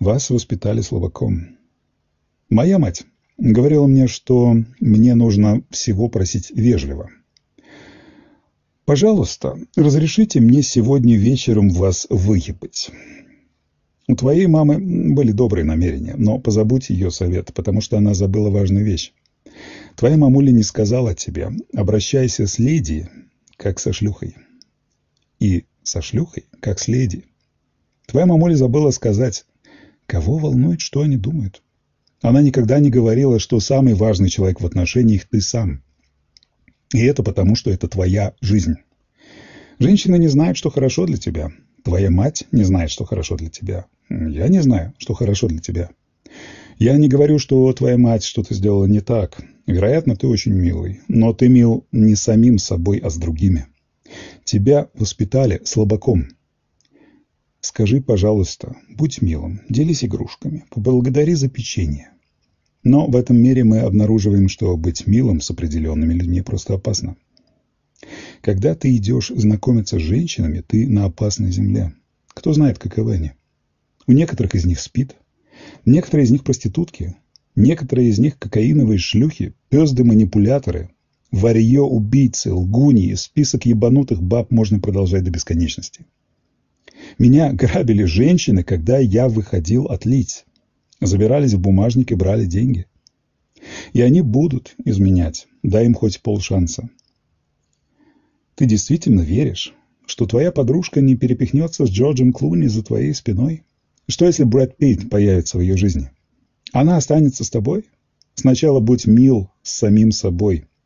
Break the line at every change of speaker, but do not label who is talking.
Вас воспитали слабаком. Моя мать говорила мне, что мне нужно всего просить вежливо. Пожалуйста, разрешите мне сегодня вечером вас выебать. У твоей мамы были добрые намерения, но позабудь ее совет, потому что она забыла важную вещь. Твоя мамуля не сказала тебе, обращайся с леди, как со шлюхой. И со шлюхой, как с леди. Твоя мамуля забыла сказать, кого волнует, что они думают. Она никогда не говорила, что самый важный человек в отношениях ты сам. И это потому, что это твоя жизнь. Женщина не знает, что хорошо для тебя. Твоя мать не знает, что хорошо для тебя. Я не знаю, что хорошо для тебя. Я не говорю, что твоя мать что-то сделала не так. Вероятно, ты очень милый. Но ты мил не самим собой, а с другими. Тебя воспитали слабаком. Скажи, пожалуйста, будь милым, делись игрушками, поблагодари за печенье. Но в этом мире мы обнаруживаем, что быть милым с определенными людьми просто опасно. Когда ты идешь знакомиться с женщинами, ты на опасной земле. Кто знает, каковы они. У некоторых из них спит, некоторые из них проститутки, некоторые из них кокаиновые шлюхи, пезды-манипуляторы, варьё-убийцы, лгуньи, список ебанутых баб можно продолжать до бесконечности. Меня грабили женщины, когда я выходил отлить. Забирались в бумажник и брали деньги. И они будут изменять, дай им хоть полшанса. Ты действительно веришь, что твоя подружка не перепихнется с Джорджем Клуни за твоей спиной? Что если Брэд Питт появится в ее жизни? Она останется с тобой? Сначала будь мил с самим собой.